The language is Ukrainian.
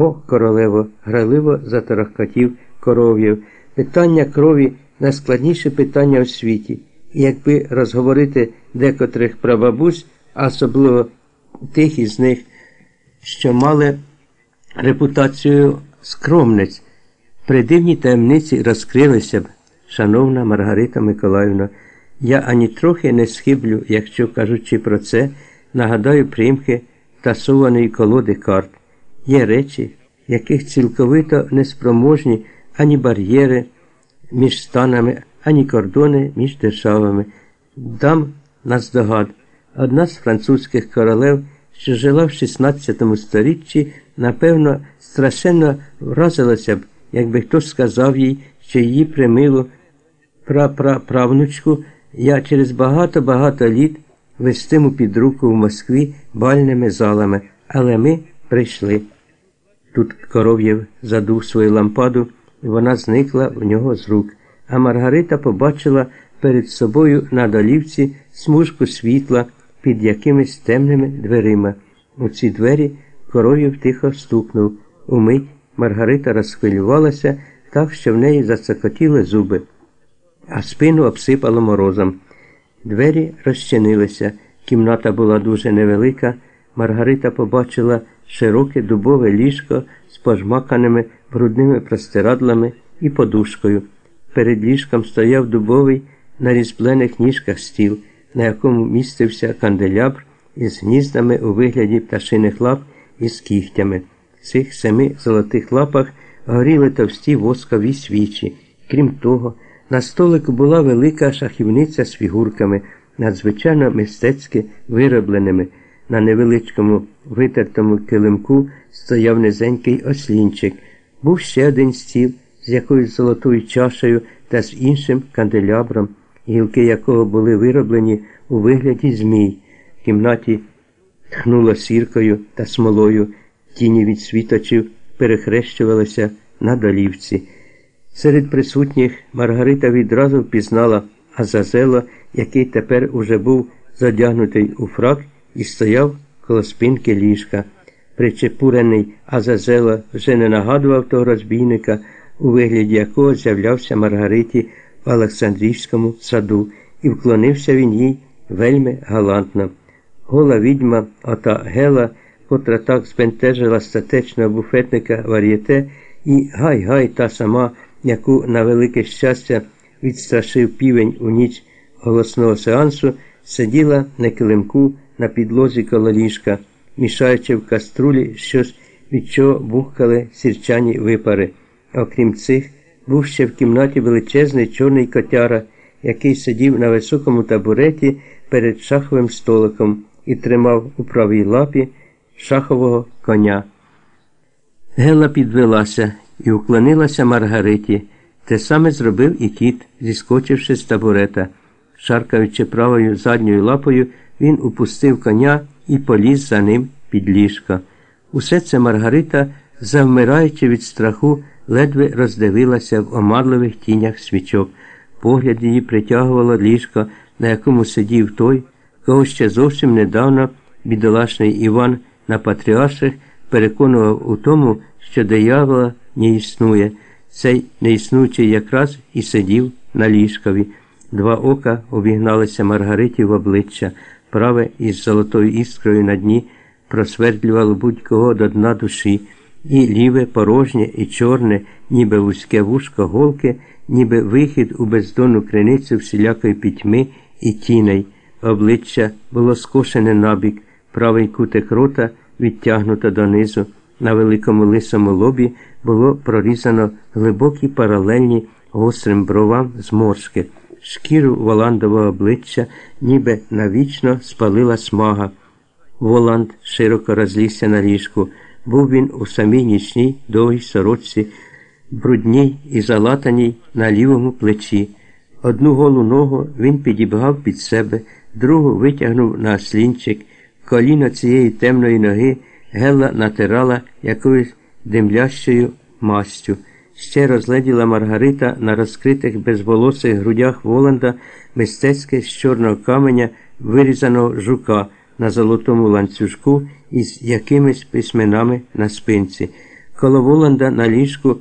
О, королево, граливо заторохкотів коров'їв. Питання крові найскладніше питання у світі. І якби розговорити декотрих прабабусь, а особливо тих із них, що мали репутацію скромниць, придивні таємниці розкрилися б, шановна Маргарита Миколаївна, я ані трохи не схиблю, якщо кажучи про це, нагадаю примхи тасованої колоди карт. Є речі, яких цілковито неспроможні ані бар'єри між станами, ані кордони між державами. Дам наздогад. Одна з французьких королев, що жила в 16 сторіччі, напевно, страшенно вразилася б, якби хтось сказав їй, що її примилу прапраправнучку я через багато-багато літ вестиму під руку в Москві бальними залами, але ми прийшли. Тут коров'єв задув свою лампаду, і вона зникла в нього з рук, а Маргарита побачила перед собою на долівці смужку світла під якимись темними дверима. У ці двері коров'єв тихо стукнув. Умить Маргарита розхвилювалася так, що в неї зацокотіли зуби, а спину обсипало морозом. Двері розчинилися. Кімната була дуже невелика. Маргарита побачила широке дубове ліжко з пожмаканими брудними простирадлами і подушкою. Перед ліжком стояв дубовий на різьблених ніжках стіл, на якому містився канделябр із гніздами у вигляді пташиних лап із кігтями. В цих семи золотих лапах горіли товсті воскові свічі. Крім того, на столику була велика шахівниця з фігурками, надзвичайно мистецьки виробленими. На невеличкому витертому килимку стояв низенький ослінчик. Був ще один стіл з якоюсь золотою чашею та з іншим канделябром, гілки якого були вироблені у вигляді змій. В кімнаті тхнуло сіркою та смолою, тіні від світочів перехрещувалися на долівці. Серед присутніх Маргарита відразу впізнала Азазела, який тепер уже був задягнутий у фрак і стояв коло спинки ліжка. Причепурений Азазела вже не нагадував того розбійника, у вигляді якого з'являвся Маргариті в Олександрівському саду, і вклонився він їй вельми галантно. Гола відьма, ота Гела, котра так збентежила статечного буфетника вар'єте, і гай-гай та сама, яку на велике щастя відстрашив півень у ніч голосного сеансу, сиділа на килимку на підлозі коло ліжка, мішаючи в каструлі щось, від чого бухкали сірчані випари. Окрім цих, був ще в кімнаті величезний чорний котяра, який сидів на високому табуреті перед шаховим столиком і тримав у правій лапі шахового коня. Гела підвелася і уклонилася Маргариті. Те саме зробив і кіт, зіскочивши з табурета. Шаркаючи правою задньою лапою, він упустив коня і поліз за ним під ліжко. Усе це Маргарита, завмираючи від страху, ледве роздивилася в омадливих тінях свічок. Погляд її притягувало ліжко, на якому сидів той, кого ще зовсім недавно бідолашний Іван на Патріарших переконував у тому, що диявола не існує. Цей неіснуючий якраз і сидів на ліжкові. Два ока обігналися Маргариті в обличчя, праве із золотою іскрою на дні просвердлювало будь-кого до дна душі, і ліве порожнє і чорне, ніби вузьке вушко голки, ніби вихід у бездонну криницю всілякої пітьми і тіней. Обличчя було скошене набік, правий кутик рота відтягнуто донизу. На великому лисому лобі було прорізано глибокі паралельні гострим бровам зморшки. Шкіру Воландового обличчя ніби навічно спалила смага. Воланд широко розлізся на ліжку. Був він у самій нічній довгій сорочці, брудній і залатаній на лівому плечі. Одну голу ногу він підібгав під себе, другу витягнув на слінчик. Коліно цієї темної ноги Гелла натирала якоюсь димлящою мастю. Ще розгледіла Маргарита на розкритих безволосих грудях Воланда мистецьке з чорного каменя вирізаного жука на золотому ланцюжку із якимись письменами на спинці. Коло Воланда на ліжку